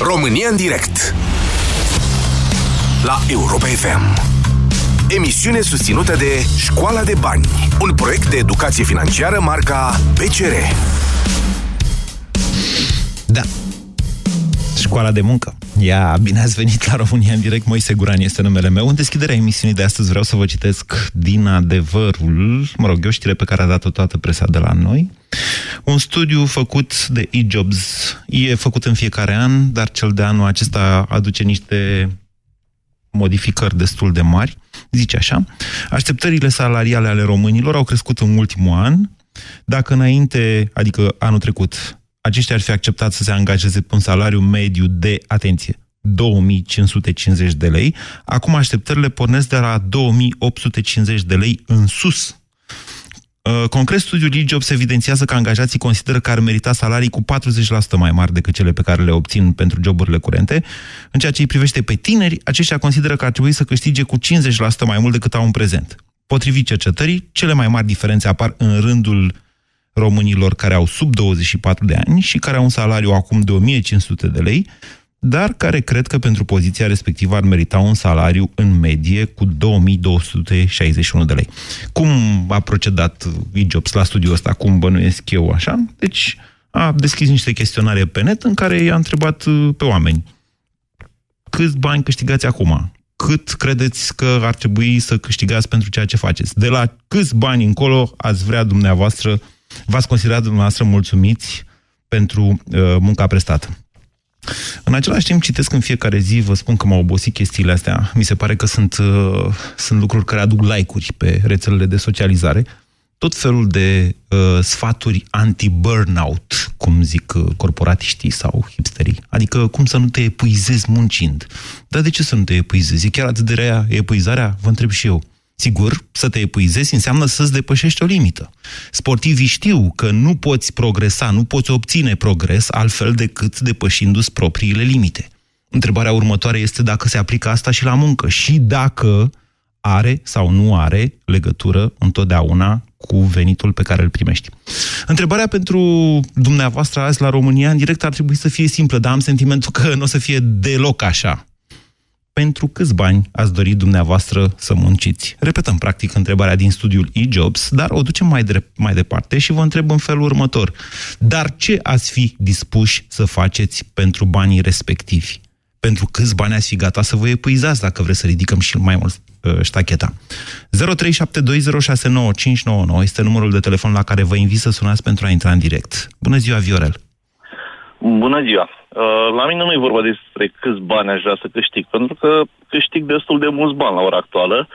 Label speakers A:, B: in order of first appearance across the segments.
A: România în direct La Europa FM Emisiune susținută de Școala de Bani Un proiect de educație financiară marca PCR
B: Da, Școala de muncă. Ia, bine ați venit la România în direct. Moise Guran este numele meu. În deschiderea emisiunii de astăzi vreau să vă citesc din adevărul, mă rog, e o știre pe care a dat-o toată presa de la noi. Un studiu făcut de eJobs e făcut în fiecare an, dar cel de anul acesta aduce niște modificări destul de mari. Zice așa, așteptările salariale ale românilor au crescut în ultimul an, dacă înainte, adică anul trecut, aceștia ar fi acceptat să se angajeze pe un salariu mediu de, atenție, 2550 de lei. Acum așteptările pornesc de la 2850 de lei în sus. Uh, concret, studiul e-Jobs evidențiază că angajații consideră că ar merita salarii cu 40% mai mari decât cele pe care le obțin pentru joburile curente. În ceea ce îi privește pe tineri, aceștia consideră că ar trebui să câștige cu 50% mai mult decât au în prezent. Potrivit cercetării, cele mai mari diferențe apar în rândul românilor care au sub 24 de ani și care au un salariu acum de 1500 de lei, dar care cred că pentru poziția respectivă ar merita un salariu în medie cu 2261 de lei. Cum a procedat eJobs la studiul ăsta, cum bănuiesc eu așa? Deci a deschis niște chestionare pe net în care i-a întrebat uh, pe oameni câți bani câștigați acum? Cât credeți că ar trebui să câștigați pentru ceea ce faceți? De la câți bani încolo ați vrea dumneavoastră v-ați considerat dumneavoastră mulțumiți pentru uh, munca prestată. În același timp, citesc în fiecare zi, vă spun că m-au obosit chestiile astea. Mi se pare că sunt, uh, sunt lucruri care aduc like-uri pe rețelele de socializare. Tot felul de uh, sfaturi anti-burnout, cum zic uh, corporatiștii sau hipsterii. Adică cum să nu te epuizezi muncind. Dar de ce să nu te epuizezi? E chiar atât de rea epuizarea? Vă întreb și eu. Sigur, să te epuizezi înseamnă să-ți depășești o limită. Sportivii știu că nu poți progresa, nu poți obține progres altfel decât depășindu-ți propriile limite. Întrebarea următoare este dacă se aplică asta și la muncă și dacă are sau nu are legătură întotdeauna cu venitul pe care îl primești. Întrebarea pentru dumneavoastră azi la România în direct ar trebui să fie simplă, dar am sentimentul că nu o să fie deloc așa pentru câți bani ați dori dumneavoastră să munciți? Repetăm, practic, întrebarea din studiul eJobs, dar o ducem mai, drept, mai departe și vă întreb în felul următor. Dar ce ați fi dispuși să faceți pentru banii respectivi? Pentru câți bani ați fi gata să vă epuizați, dacă vreți să ridicăm și mai mult uh, ștacheta? 0372069599 este numărul de telefon la care vă invit să sunați pentru a intra în direct. Bună ziua, Viorel!
C: Bună ziua! Uh, la mine nu e vorba despre câți bani aș vrea să câștig, pentru că câștig destul de mulți bani la ora actuală,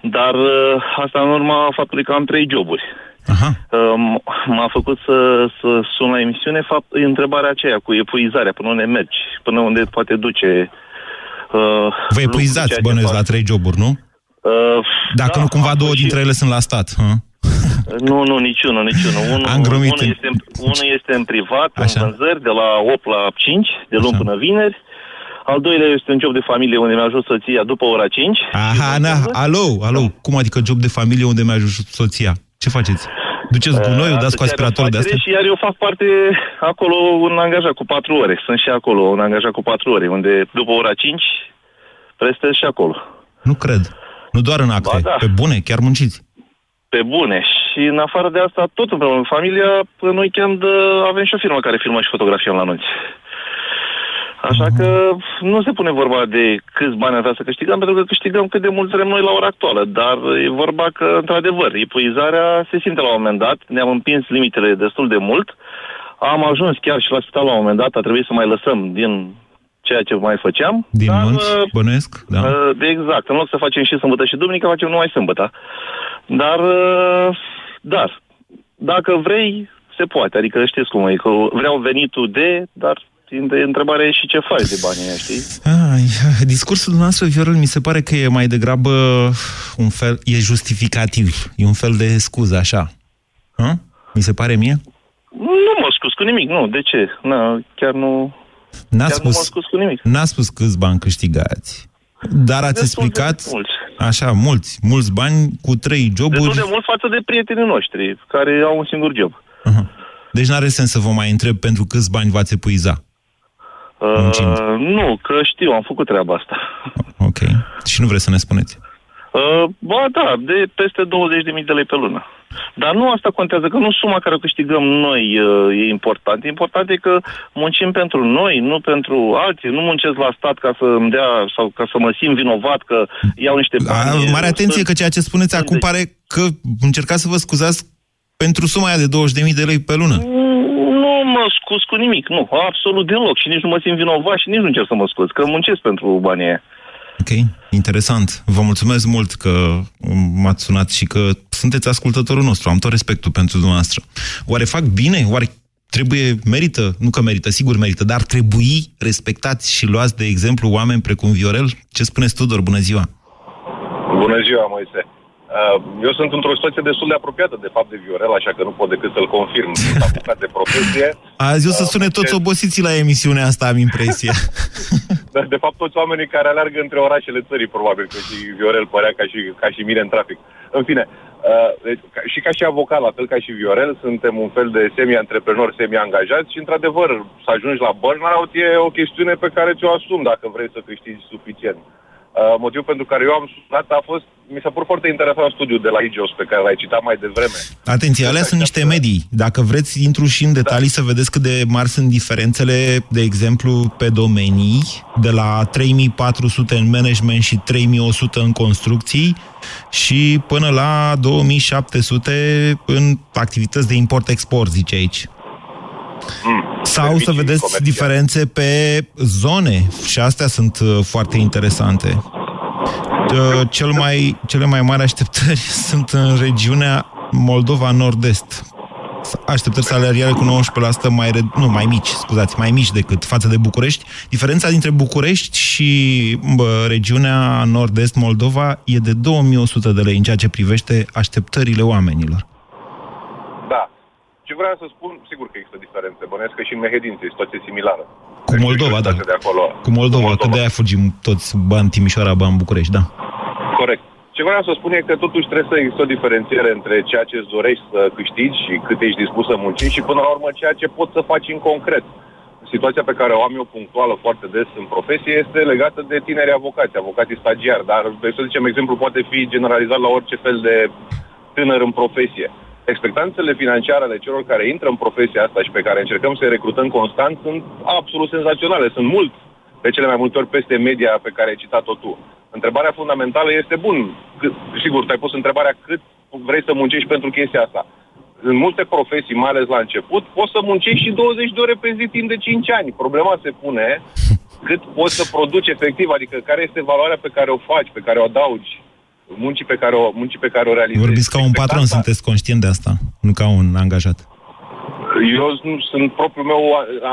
C: dar uh, asta în urma faptului că am trei joburi. Aha. Uh, m-a făcut să, să sun la emisiune fapt, întrebarea aceea cu epuizarea, până unde mergi, până unde poate duce
B: Vă epuizați, bănuiesc, la trei joburi, nu? Uh, Dacă da, nu cumva două și... dintre ele sunt la stat. Hă?
C: Nu, nu, niciunul, niciunul. Unul,
B: Am grumit
C: unul, este, unul este în privat, Așa. în vânzări, de la 8 la 5, de luni Așa. până vineri. Al doilea este un job de familie unde mi-a ajuns soția după ora 5.
B: Aha, na, alo, alo, cum adică job de familie unde mi-a ajuns soția? Ce faceți? Duceți gunoiul, dați cu aspiratorul de astea?
C: Și iar eu fac parte acolo un angajat cu 4 ore. Sunt și acolo un angajat cu 4 ore, unde după ora 5 prestez și acolo.
B: Nu cred. Nu doar în acte. Ba, da. Pe bune, chiar munciți.
C: Pe bune. Și în afară de asta, tot împreună cu familia, în weekend uh, avem și o firmă care filmă și fotografiem la noi. Așa că nu se pune vorba de câți bani avea să câștigăm, pentru că câștigăm cât de mult vrem noi la ora actuală. Dar e vorba că, într-adevăr, epuizarea se simte la un moment dat. Ne-am împins limitele destul de mult. Am ajuns chiar și la spital la un moment dat. A trebuit să mai lăsăm din ceea ce mai făceam.
B: Din dar, munți, uh, bănuiesc? Da. Uh,
C: exact. În loc să facem și sâmbătă și duminică, facem numai sâmbătă. Dar, uh, dar, dacă vrei, se poate. Adică știți cum e, că vreau venitul de, dar întrebarea e și ce faci de banii ăia, știi?
B: Ai, discursul dumneavoastră, Viorel, mi se pare că e mai degrabă un fel, e justificativ, e un fel de scuză, așa. Hă? Mi se pare mie?
C: Nu mă scuz cu nimic, nu. De ce? Na, chiar nu...
B: N-a spus, nu cu nimic. N-a spus câți bani câștigați. Dar ați Destul explicat, de mulți. așa, mulți, mulți bani cu trei joburi.
C: Destul de mult față de prietenii noștri, care au un singur job.
B: Uh-huh. Deci n-are sens să vă mai întreb pentru câți bani v-ați epuiza. Muncind.
C: Uh, nu, că știu, am făcut treaba asta.
B: Ok. Și nu vreți să ne spuneți?
C: Uh, ba da, de peste 20.000 de lei pe lună. Dar nu asta contează, că nu suma care o câștigăm noi uh, e important. E important e că muncim pentru noi, nu pentru alții. Nu muncesc la stat ca să îmi dea sau ca să mă simt vinovat că iau niște bani.
B: A, mare atenție
C: Sunt-
B: că ceea ce spuneți
C: sunt
B: acum
C: de-
B: pare că încercați să vă scuzați pentru suma aia de 20.000 de lei pe lună.
C: Nu mă scuz cu nimic, nu, absolut deloc. Și nici nu mă simt vinovat și nici nu încerc să mă scuz, că muncesc pentru banii aia.
B: Ok, interesant. Vă mulțumesc mult că m-ați sunat și că sunteți ascultătorul nostru. Am tot respectul pentru dumneavoastră. Oare fac bine? Oare trebuie, merită? Nu că merită, sigur merită, dar trebui respectați și luați, de exemplu, oameni precum Viorel? Ce spuneți, Tudor? Bună ziua!
D: Bună ziua, Moise. Uh, Eu sunt într-o situație destul de apropiată, de fapt, de Viorel, așa că nu pot decât să-l confirm. Sunt avocat de profesie.
B: Azi o să sune toți
D: ce-
B: obosiții la emisiunea asta, am impresia.
D: Dar, de fapt, toți oamenii care alergă între orașele țării, probabil, că și Viorel părea ca și, ca și mine în trafic. În fine, uh, deci, ca- și ca și avocat, la fel ca și Viorel, suntem un fel de semi-antreprenori, semi-angajați și, într-adevăr, să ajungi la burnout e o chestiune pe care ți-o asumi dacă vrei să câștigi suficient. Uh, motivul pentru care eu am sunat a fost, mi s-a părut foarte interesant studiul de la Higios pe care l-ai citat mai devreme.
B: Atenție, alea sunt niște medii. Dacă vreți, intru și în detalii să vedeți cât de mari sunt diferențele, de exemplu, pe domenii, de la 3400 în management și 3100 în construcții și până la 2700 în activități de import-export, zice aici.
D: Mm,
B: Sau să
D: servicii
B: vedeți
D: comerciale.
B: diferențe pe zone și astea sunt uh, foarte interesante. Uh, Cel mai, cele mai mari așteptări sunt în regiunea Moldova Nord-Est. Așteptări salariale cu 19% mai, red- nu, mai mici, scuzați, mai mici decât față de București. Diferența dintre București și bă, regiunea Nord-Est Moldova e de 2100 de lei în ceea ce privește așteptările oamenilor.
D: Da. Ce vreau să spun, sigur că există diferențe. Bănesc că și în Mehedință e situație similară.
B: Cu Moldova, da.
D: De acolo.
B: Cu Moldova, că de-aia fugim toți bani Timișoara, bani București, da.
D: Corect. Ce vreau să spun e că totuși trebuie să există o diferențiere între ceea ce îți dorești să câștigi și cât ești dispus să muncești și până la urmă ceea ce poți să faci în concret. Situația pe care o am eu punctuală foarte des în profesie este legată de tineri avocați, avocații stagiari, dar, să zicem, exemplu poate fi generalizat la orice fel de tânăr în profesie. Expectanțele financiare ale celor care intră în profesia asta și pe care încercăm să-i recrutăm constant sunt absolut senzaționale. Sunt mult, de cele mai multe ori peste media pe care ai citat-o tu. Întrebarea fundamentală este, bun, cât, sigur, te-ai pus întrebarea cât vrei să muncești pentru chestia asta. În multe profesii, mai ales la început, poți să muncești și 20 de ore pe zi timp de 5 ani. Problema se pune cât poți să produci efectiv, adică care este valoarea pe care o faci, pe care o adaugi, muncii pe care o, muncii pe care o realizezi.
B: Vorbiți ca un patron,
D: Expectanța-
B: sunteți conștient de asta, nu ca un angajat.
D: Eu nu- sunt propriul meu,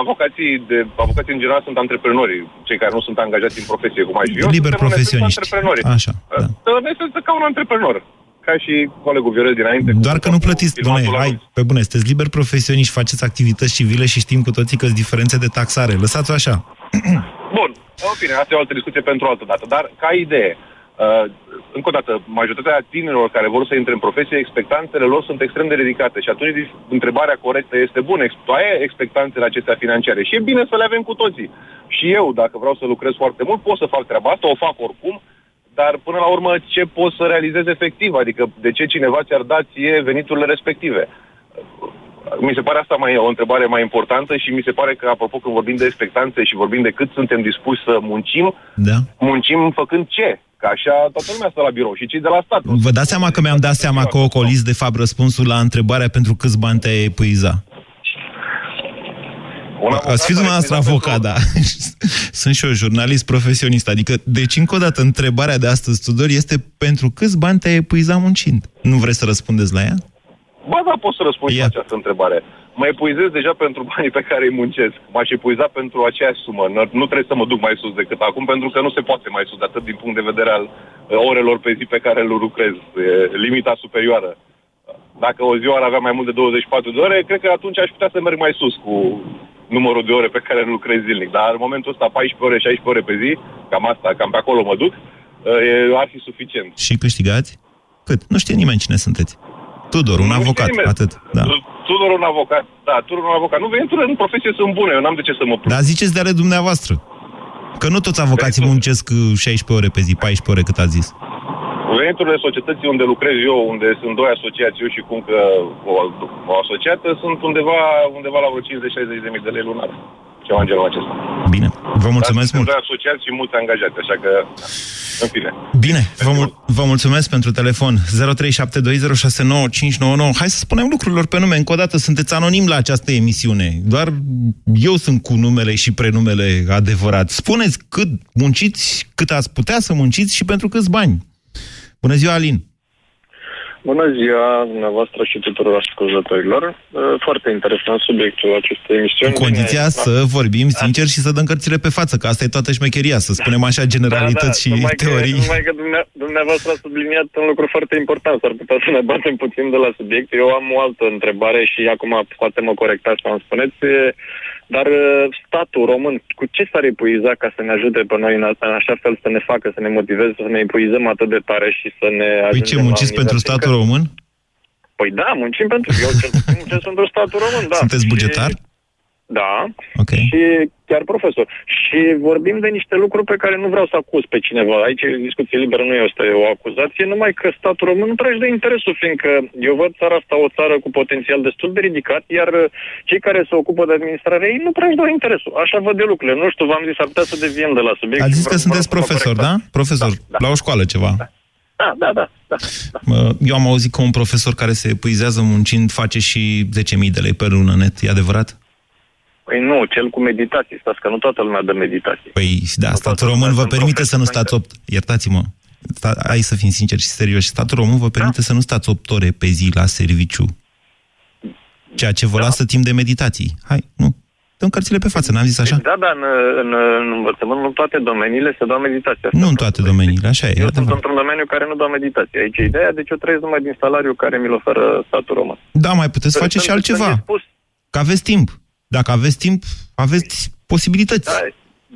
D: avocații, de, avocații în general sunt antreprenori, cei care nu sunt angajați în profesie, cum aș fi eu.
B: Liber
D: suntem în esență
B: profesioniști.
D: Antreprenori.
B: Așa, da.
D: În esență ca un antreprenor. Ca și colegul Viorel dinainte.
B: Doar că nu plătiți,
D: Filmatul
B: doamne,
D: la
B: hai,
D: noi.
B: pe bune, sunteți liber profesioniști, faceți activități civile și știm cu toții că sunt diferențe de taxare. Lăsați-o așa.
D: Bun, în fine, asta e o altă discuție pentru o altă dată. Dar, ca idee, uh, încă o dată, majoritatea tinerilor care vor să intre în profesie, expectanțele lor sunt extrem de ridicate. Și atunci întrebarea corectă este, bun, ex- tu ai expectanțele acestea financiare și e bine să le avem cu toții. Și eu, dacă vreau să lucrez foarte mult, pot să fac treaba asta, o fac oricum, dar până la urmă ce poți să realizezi efectiv? Adică de ce cineva ți-ar da ție veniturile respective? Mi se pare asta mai, o întrebare mai importantă și mi se pare că, apropo, când vorbim de expectanțe și vorbim de cât suntem dispuși să muncim,
B: Da?
D: muncim făcând ce? Că așa toată lumea stă la birou și cei de la stat.
B: Vă dați seama că mi-am dat seama că ocoliți, de fapt, răspunsul la întrebarea pentru câți bani te-ai epuiza.
D: Un avocat
B: Ați fi
D: are
B: dumneavoastră
D: experiență
B: avocat, da. Sunt și eu jurnalist profesionist. Adică, deci, încă o dată, întrebarea de astăzi, Tudor, este pentru câți bani te-ai epuizat muncind? Nu vreți să răspundeți la ea?
D: Ba da, pot să răspund și
B: Ia.
D: la această întrebare. Mă epuizez deja pentru banii pe care îi muncesc. M-aș epuiza pentru aceeași sumă. Nu nu trebuie să mă duc mai sus decât acum, pentru că nu se poate mai sus, atât din punct de vedere al uh, orelor pe zi pe care le lucrez. E limita superioară. Dacă o zi ar avea mai mult de 24 de ore, cred că atunci aș putea să merg mai sus cu numărul de ore pe care îl lucrez zilnic. Dar în momentul ăsta 14 ore, 16 ore pe zi, cam asta, cam pe acolo mă duc, uh, e, ar fi suficient.
B: Și câștigați? Cât? Nu știe nimeni cine sunteți. Tudor, un
D: Nu
B: avocat,
D: știu nimeni.
B: atât. Da.
D: Tudor un avocat. Da, Tudor un avocat. Nu, veniturile în profesie sunt bune, eu n-am de ce să mă plâng.
B: Dar ziceți de ale dumneavoastră. Că nu toți avocații muncesc uh, 16 ore pe zi, 14 ore cât ați zis.
D: Veniturile societății unde lucrez eu, unde sunt doi asociați, eu și cum că o, o asociată, sunt undeva, undeva la vreo 50-60 de mii de lei lunar. Ceva în genul acesta.
B: Bine, vă mulțumesc
D: Dar sunt
B: mult.
D: doi asociați și mulți angajați, așa că, în fine.
B: Bine, vă, mul- vă mulțumesc pentru telefon. 0372069599. Hai să spunem lucrurilor pe nume. Încă o dată, sunteți anonim la această emisiune. Doar eu sunt cu numele și prenumele adevărat. Spuneți cât munciți, cât ați putea să munciți și pentru câți bani. Bună ziua, Alin!
E: Bună ziua dumneavoastră și tuturor ascultătorilor. Uh, Foarte interesant subiectul acestei emisiuni.
B: Cu condiția
E: Bine,
B: să vorbim sincer și să dăm cărțile pe față, că asta e toată șmecheria, să spunem așa generalități și
E: Da, numai
B: teorii.
E: Că, numai că dumne- dumneavoastră a subliniat un lucru foarte important. S-ar putea să ne batem puțin de la subiect. Eu am o altă întrebare și acum poate mă corectați sau îmi spuneți. E, Dar uh, statul român, cu ce s-ar epuiza ca să ne ajute pe noi în, asta, în așa fel să ne facă, să ne motiveze, să ne epuizăm atât de tare și să ne
B: Păi
E: ajungem
B: ce,
E: la
B: munciți
E: un
B: pentru
E: nivel
B: statul
E: că-
B: român?
E: Păi da, muncim pentru... Eu cel puțin muncesc pentru statul român, da.
B: Sunteți
E: Și-
B: bugetar?
E: Da.
B: Ok.
E: Și chiar profesor. Și vorbim de niște lucruri pe care nu vreau să acuz pe cineva. Aici discuție liberă nu este o acuzație, numai că statul român nu prea își dă interesul, fiindcă eu văd țara asta o țară cu potențial destul de ridicat, iar cei care se ocupă de administrarea ei nu prea își dau interesul. Așa văd de lucrurile. Nu știu, v-am zis, ar putea să deviem de la subiect.
B: Ați
E: și
B: zis că
E: vreau-
B: sunteți
E: vreau să mă
B: profesor, da?
E: corectați.
B: Profesor,
E: Da, da.
B: la o școală ceva.
E: Da, da, da. da, da.
B: Mă, Eu am auzit că un profesor care se epuizează muncind face și 10.000 de lei pe lună net, e adevărat?
E: Păi nu, cel cu meditații, stați că nu toată lumea dă meditații.
B: Păi da,
E: Nu
B: statul
E: toată
B: român
E: lumea
B: vă
E: sunt
B: permite să nu
E: profesioniști.
B: stați 8, iertați-mă, sta, hai să fim sinceri și serioși, statul român vă permite să nu stați 8 ore pe zi la serviciu, ceea ce vă lasă timp de meditații. Hai, nu, dăm cărțile pe față, n-am zis așa?
E: Da, da, în, în, în învățământ, nu în toate domeniile se dau meditația.
B: Nu în toate domeniile, așa e,
E: Eu sunt
B: adevărat.
E: într-un domeniu care nu dau meditație. Aici e ideea, deci eu trăiesc numai din salariul care mi-l oferă statul român.
B: Da, mai puteți face
E: Sunt-
B: și altceva,
E: sunt dispus-
B: că aveți timp. Dacă aveți timp, aveți posibilități.
E: Da,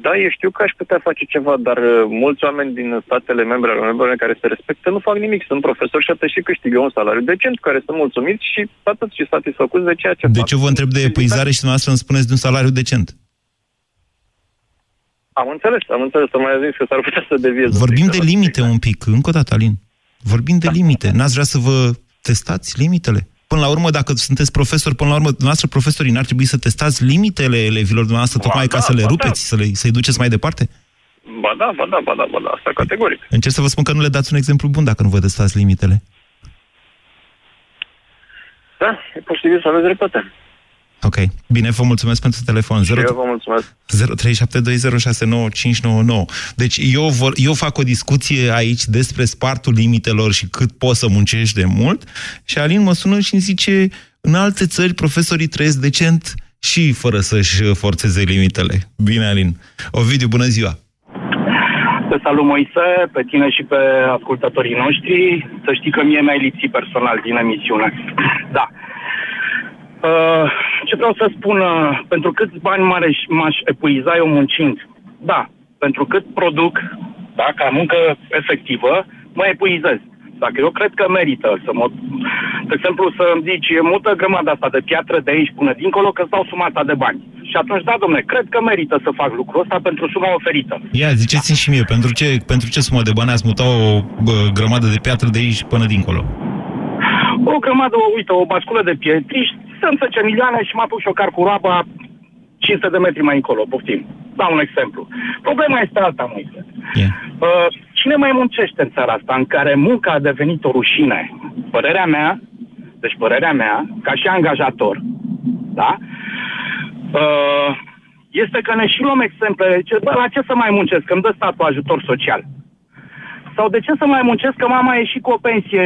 E: da, eu știu că aș putea face ceva, dar uh, mulți oameni din statele membre ale Uniunii Europene care se respectă nu fac nimic. Sunt profesori și atât și câștigă un salariu decent, care sunt mulțumiți și atât și satisfăcuți de ceea ce
B: De
E: fac.
B: ce vă întreb de epuizare și dumneavoastră îmi spuneți de un salariu decent?
E: Am înțeles, am înțeles, să mai zis că s-ar putea să deviez. un
B: Vorbim
E: pic
B: de
E: la
B: limite
E: subiect.
B: un pic, încă o dată, Alin. Vorbim de limite. N-ați vrea să vă testați limitele? Până la urmă, dacă sunteți profesor, până la urmă, dumneavoastră profesorii n-ar trebui să testați limitele elevilor dumneavoastră,
E: Ba
B: tocmai ca
E: da,
B: să le
E: ba
B: rupeți,
E: da.
B: să le, să-i duceți mai departe?
E: Ba da, ba da, ba da, ba da, asta categoric.
B: Încerc să vă spun că nu le dați un exemplu bun dacă nu vă testați limitele.
E: Da, e posibil să aveți dreptate.
B: Ok. Bine, vă mulțumesc pentru telefon.
E: Și eu vă mulțumesc.
B: 0372069599. Deci eu, vor, eu fac o discuție aici despre spartul limitelor și cât poți să muncești de mult și Alin mă sună și îmi zice în alte țări profesorii trăiesc decent și fără să-și forțeze limitele. Bine, Alin. Ovidiu, bună ziua!
F: Te salut, Moise, pe tine și pe ascultătorii noștri. Să știi că mie mi-ai lipsit personal din emisiune. Da. Uh, ce vreau să spun, uh, pentru câți bani m-aș, m-aș epuiza eu muncind? Da, pentru cât produc, da, ca muncă efectivă, mă epuizez. Dacă eu cred că merită să mă... De exemplu, să îmi zici, e multă grămadă asta de piatră de aici până dincolo, că îți dau suma asta de bani. Și atunci, da, domne, cred că merită să fac lucrul ăsta pentru suma oferită.
B: Ia, ziceți-mi și mie, pentru ce, pentru ce sumă de bani ați muta o bă, grămadă de piatră de aici până dincolo?
F: O grămadă, uite, o basculă de pietriș, sunt 10 milioane și mă apuc și o car cu roaba 500 de metri mai încolo, poftim. Dau un exemplu. Problema este alta, Moise.
B: Yeah.
F: Uh, cine mai muncește în țara asta în care munca a devenit o rușine? Părerea mea, deci părerea mea, ca și angajator, da? Uh, este că ne și luăm exemple, ce, bă, la ce să mai muncesc, că îmi dă statul ajutor social. Sau de ce să mai muncesc că mama a ieșit cu o pensie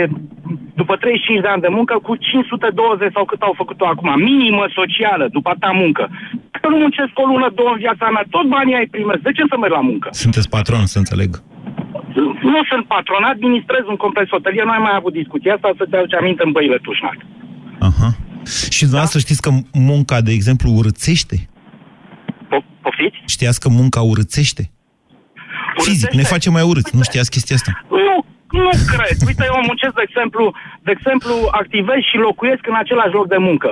F: după 35 de ani de muncă cu 520 sau cât au făcut-o acum, minimă socială, după atâta muncă. Că nu muncesc o lună, două în viața mea, tot banii ai primesc, de ce să merg la muncă?
B: Sunteți patron, să înțeleg.
F: Nu sunt patron, administrez un complex hotelier, nu ai mai avut discuția asta, să te aduci aminte în băile Tușnac.
B: Aha. Și dumneavoastră știți că munca, de exemplu, urățește?
F: Po- Poftiți?
B: Știați că munca urățește? Fizic, ne face mai urâți. Nu știați chestia asta?
F: Nu, Nu cred. Uite, eu muncesc, de exemplu, de exemplu, activez și locuiesc în același loc de muncă.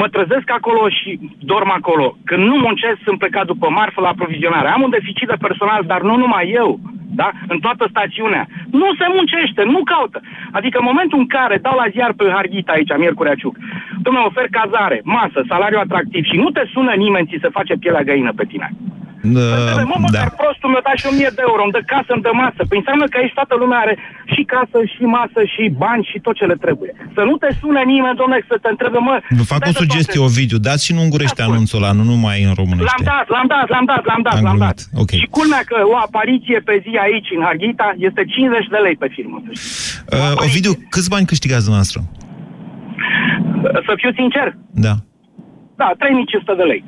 F: Mă trezesc acolo și dorm acolo. Când nu muncesc, sunt plecat după marfă la aprovizionare. Am un deficit de personal, dar nu numai eu, da? În toată stațiunea. Nu se muncește, nu caută. Adică în momentul în care dau la ziar pe Harghita aici, Miercurea Ciuc, domnule, ofer cazare, masă, salariu atractiv și nu te sună nimeni ți se face pielea găină pe tine.
B: Uh,
F: mă, mă,
B: da.
F: dar prostul mi-a dat și 1000 de euro, îmi dă casă, îmi dă masă. Păi înseamnă că aici toată lumea are și casă, și masă, și bani, și tot ce le trebuie. Să nu te sune nimeni, domnule, să te întrebe, mă...
B: Vă fac
F: stai
B: o
F: de
B: sugestie,
F: toate.
B: Ovidiu. Dați și în ungurește
F: Da, spune.
B: anunțul ăla, nu numai în
F: L-am
B: românește.
F: dat, l-am dat, l-am dat, l-am dat,
B: Am
F: l-am dat.
B: glumit, ok.
F: Și culmea că o apariție pe zi aici, în Harghita, este 50 de lei pe firmă. să știi. O
B: Uh,
F: apariție.
B: Ovidiu, câți bani câștigați dumneavoastră?
F: Să fiu sincer,
B: Da.
F: da, 3500 de lei.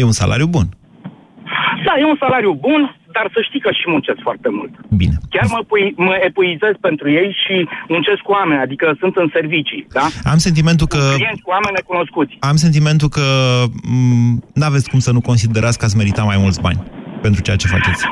B: E un salariu bun.
F: Da, e un salariu bun, dar să știi că și muncesc foarte mult.
B: Bine.
F: Chiar mă, pui, mă epuizez pentru ei și muncesc cu oameni, adică sunt în servicii, da?
B: Am sentimentul că...
F: Clienți cu oameni necunoscuți.
B: Am sentimentul că nu aveți cum să nu considerați că ați merita mai mulți bani pentru ceea ce faceți.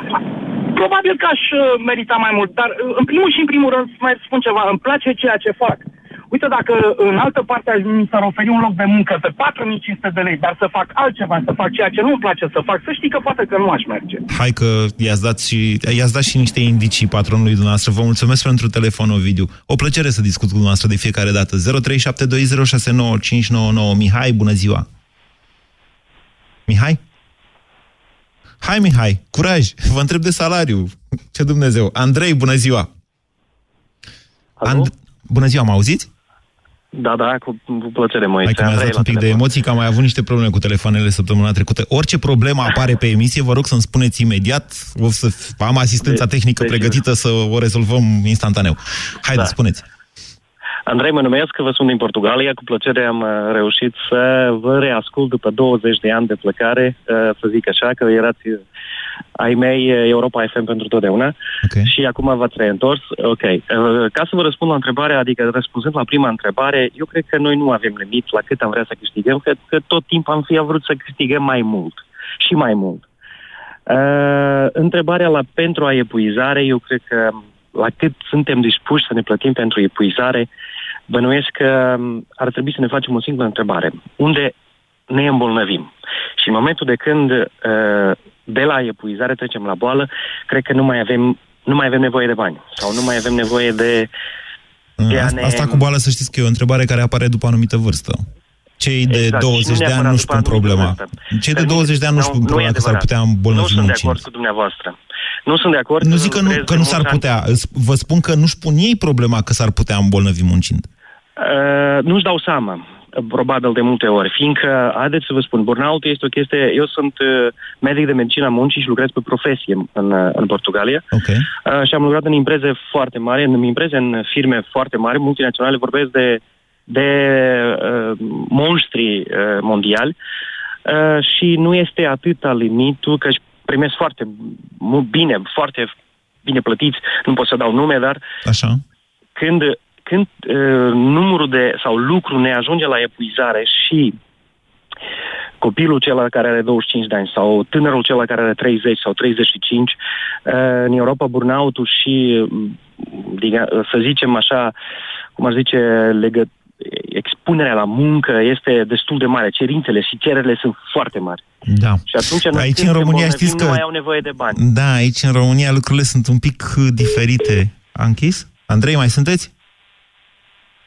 F: Probabil că aș uh, merita mai mult, dar uh, în primul și în primul rând să mai spun ceva, îmi place ceea ce fac. Uite, dacă în altă parte aș mi s-ar oferi un loc de muncă pe 4500 de lei, dar să fac altceva, să fac ceea ce nu-mi place să fac, să știi că poate că nu aș merge.
B: Hai că i-ați dat și, i-ați dat și niște indicii patronului dumneavoastră. Vă mulțumesc pentru telefon, Ovidiu. O plăcere să discut cu dumneavoastră de fiecare dată. 0372069599. Mihai, bună ziua! Mihai? Hai, Mihai, curaj! Vă întreb de salariu. Ce Dumnezeu! Andrei, bună ziua! And- bună ziua, mă auziți?
G: Da, da, cu, cu plăcere, mă.
B: Hai că mi-ați dat un pic de emoții, că am mai avut niște probleme cu telefoanele săptămâna trecută. Orice problemă apare pe emisie, vă rog să-mi spuneți imediat. O să f- am asistența
G: De-
B: tehnică
G: deci-
B: pregătită să o rezolvăm instantaneu. Haideți,
G: Da.
B: spuneți.
G: Andrei, mă numesc, vă sunt din Portugalia. Cu plăcere am uh, reușit să vă reascult după 20 de ani de plecare, uh, să zic așa, că erați uh, ai mei uh, Europa FM pentru totdeauna
B: Ok.
G: și acum v-ați reîntors. Ok. Uh, Ca să vă răspund la întrebare, adică răspunzând la prima întrebare, eu cred că noi nu avem limit la cât am vrea să câștigăm, că, că tot timpul am fi vrut să câștigăm mai mult și mai mult. Uh, întrebarea la pentru a epuizare, eu cred că la cât suntem dispuși să ne plătim pentru epuizare, bănuiesc că um, ar trebui să ne facem o singură întrebare. Unde ne îmbolnăvim? Și în momentul de când uh, de la epuizare trecem la boală, cred că nu mai avem nu mai avem nevoie de bani sau nu mai avem nevoie de de a
B: Asta,
G: ne-
B: asta cu boală, să știți că e o întrebare care apare după o anumită vârstă. Cei de
G: Exact, și
B: 20 de ani
G: neapărat
B: nu-și
G: după
B: pun
G: anumită
B: problema.
G: vârstă.
B: Cei de
G: Dar
B: 20 de ani nu-și
G: nu-
B: pun
G: nu e
B: problema că s-ar
G: adevărat.
B: putea
G: Nu
B: îmbolnăvi
G: sunt de
B: muncind.
G: acord cu dumneavoastră. Nu sunt de acord.
B: Nu zic că nu,
G: lucrez
B: că
G: de
B: nu s-ar
G: mulți ani.
B: putea. Îs- Vă spun că nu-și pun ei problema că s-ar putea îmbolnăvi muncind.
G: Uh, nu-și dau seama, uh, probabil de multe ori, fiindcă, haideți să vă spun, burnout este o chestie, eu sunt uh, medic de medicină a muncii și lucrez pe profesie în, uh, în Portugalia
B: Ok.
G: uh, și am lucrat în impreze foarte mari, în impreze, în firme foarte mari, multinaționale, vorbesc de, de uh, monștri uh, mondiali uh, și nu este atâta limitul, că își primesc foarte mu- bine, foarte bine plătiți, nu pot să dau nume, dar
B: Așa.
G: când, când uh, numărul de sau lucru ne ajunge la epuizare și copilul cel care are 25 de ani sau tânărul cel care are 30 sau 35, uh, în Europa burnout-ul și, mm, diga, să zicem așa, cum ar zice, legă, expunerea la muncă este destul de mare. Cerințele și cererile sunt foarte mari.
B: Da.
G: Și atunci noi
B: Aici
G: când
B: în
G: ne
B: România
G: îmbolnăvim,
B: știți că...
G: nu mai au nevoie de bani.
B: Da, aici în România lucrurile sunt un pic uh, diferite. A închis? Andrei, mai sunteți?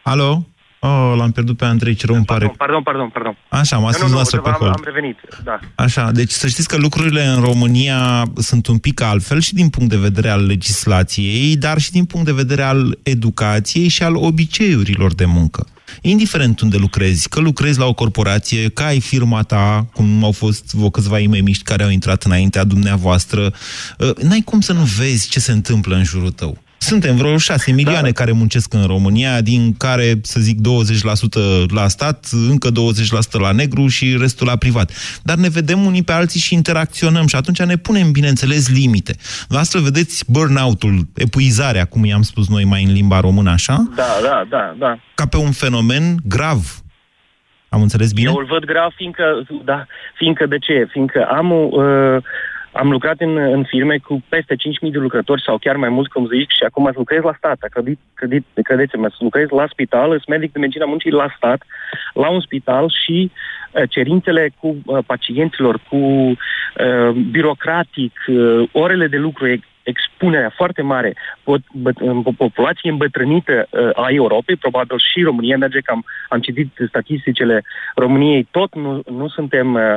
B: Alo? Oh, l-am pierdut pe Andrei, ce rău îmi pare.
G: Pardon, pardon, pardon, pardon.
B: Așa, m-a
G: Nu,
B: spus
G: nu, nu,
B: noastră pe
G: am,
B: hold.
G: am revenit, da.
B: Așa, deci să știți că lucrurile în România sunt un pic altfel și din punct de vedere al legislației, dar și din punct de vedere al educației și al obiceiurilor de muncă. Indiferent unde lucrezi, că lucrezi la o corporație, că ai firma ta, cum au fost vă câțiva imemiști care au intrat înaintea dumneavoastră, uh, n-ai cum să nu vezi ce se întâmplă în jurul tău. Suntem vreo 6 milioane care muncesc în România, din care, să zic, 20% la stat, încă 20% la negru și restul la privat. Dar ne vedem unii pe alții și interacționăm și atunci ne punem, bineînțeles, limite. Asta vedeți burnout-ul, epuizarea, cum i-am spus noi mai în limba română, așa,
G: Da, da, da, da.
B: ca pe un fenomen grav. Am înțeles bine?
G: Eu îl văd grav fiindcă, da, fiindcă de ce? Fiindcă am, uh, am lucrat în, în firme cu peste 5.000 de lucrători sau chiar mai mulți, cum zic, și acum lucrez la stat. Credit, credit, credeți-mă, lucrez la spital, sunt medic de medicina muncii la stat, la un spital și uh, cerințele cu uh, pacienților, cu uh, birocratic, uh, orele de lucru expunerea foarte mare în populație îmbătrânită uh, a Europei, probabil și România. Merge, că am, am citit statisticile României, tot nu, nu suntem uh,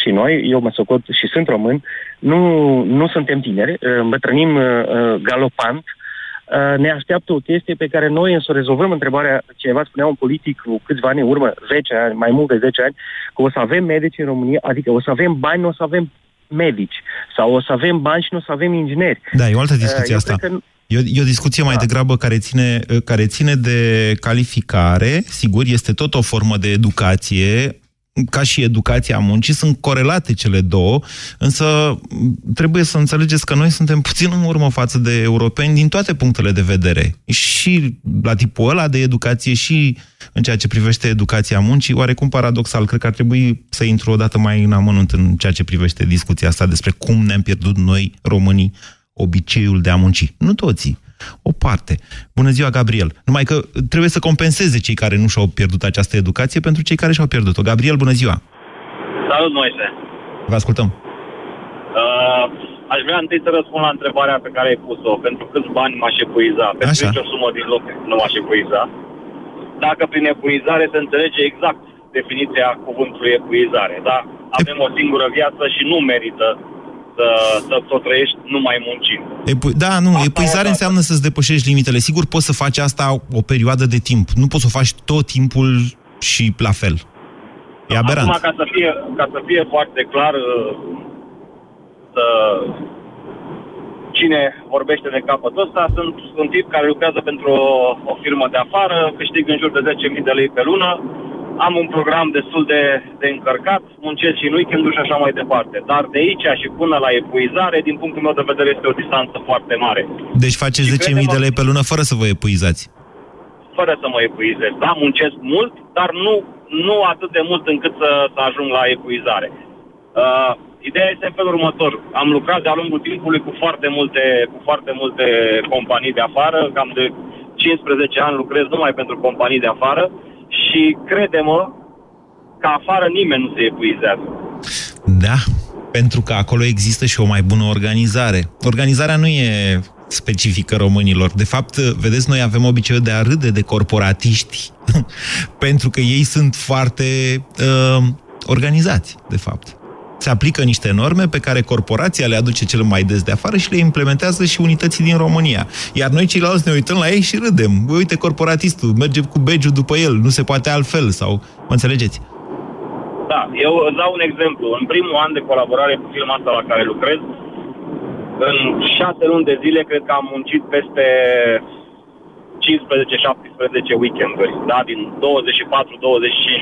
G: și noi, eu mă socot și sunt român, nu, nu suntem tineri, uh, îmbătrânim galopant, ne așteaptă o chestie pe care noi însă o rezolvăm. Întrebarea, cineva spunea un politic cu câțiva ani în urmă, 10 ani, mai mult de 10 ani, că o să avem medici în România, adică o să avem bani, nu o să avem medici. Sau o să avem bani și nu o să avem ingineri.
B: Da, e o altă discuție uh, asta. Că... E o, e o discuție mai da. degrabă care ține, care ține de calificare. Sigur, este tot o formă de educație ca și educația muncii, sunt corelate cele două, însă trebuie să înțelegeți că noi suntem puțin în urmă față de europeni din toate punctele de vedere. Și la tipul ăla de educație și în ceea ce privește educația muncii, oarecum paradoxal, cred că ar trebui să intru o dată mai în amănunt în ceea ce privește discuția asta despre cum ne-am pierdut noi, românii, obiceiul de a munci. Nu toții o parte. Bună ziua, Gabriel. Numai că trebuie să compenseze cei care nu și-au pierdut această educație pentru cei care și-au pierdut-o. Gabriel, bună ziua.
H: Salut, Moise.
B: Vă ascultăm.
H: Uh, aș vrea întâi să răspund la întrebarea pe care ai pus-o. Pentru câți bani m-aș epuiza? Pentru Așa. nicio sumă din loc nu m-aș epuiza. Dacă prin epuizare se înțelege exact definiția cuvântului epuizare. Da? Avem o singură viață și nu merită să, să, să o trăiești numai muncind.
B: Epu- da, nu, asta epuizare înseamnă să-ți depășești limitele. Sigur, poți să faci asta o perioadă de timp. Nu poți să o faci tot timpul și la fel. E aberant.
H: Acum, ca să fie, ca să fie foarte clar, uh, să... cine vorbește de capătul ăsta, sunt un tip care lucrează pentru o, o firmă de afară, câștig în jur de 10.000 de lei pe lună, am un program destul de, de încărcat, muncesc și în weekend și așa mai departe. Dar de aici și până la epuizare, din punctul meu de vedere, este o distanță foarte mare.
B: Deci faceți 10.000 de lei pe lună fără să vă epuizați?
H: Fără să mă epuizez. Da, muncesc mult, dar nu, nu atât de mult încât să, să ajung la epuizare. Uh, ideea este în felul următor. Am lucrat de-a lungul timpului cu foarte multe, cu foarte multe companii de afară, cam de 15 ani lucrez numai pentru companii de afară și crede-mă că afară nimeni nu se epuizează.
B: Da, pentru că acolo există și o mai bună organizare. Organizarea nu e specifică românilor. De fapt, vedeți, noi avem obiceiul de a râde de corporatiști, pentru că ei sunt foarte uh, organizați, de fapt se aplică niște norme pe care corporația le aduce cel mai des de afară și le implementează și unității din România. Iar noi ceilalți ne uităm la ei și râdem. Uite, corporatistul, merge cu begiul după el, nu se poate altfel, sau... Mă înțelegeți?
H: Da, eu îți dau un exemplu. În primul an de colaborare cu firma asta la care lucrez, în șase luni de zile, cred că am muncit peste 15-17 weekenduri, da, din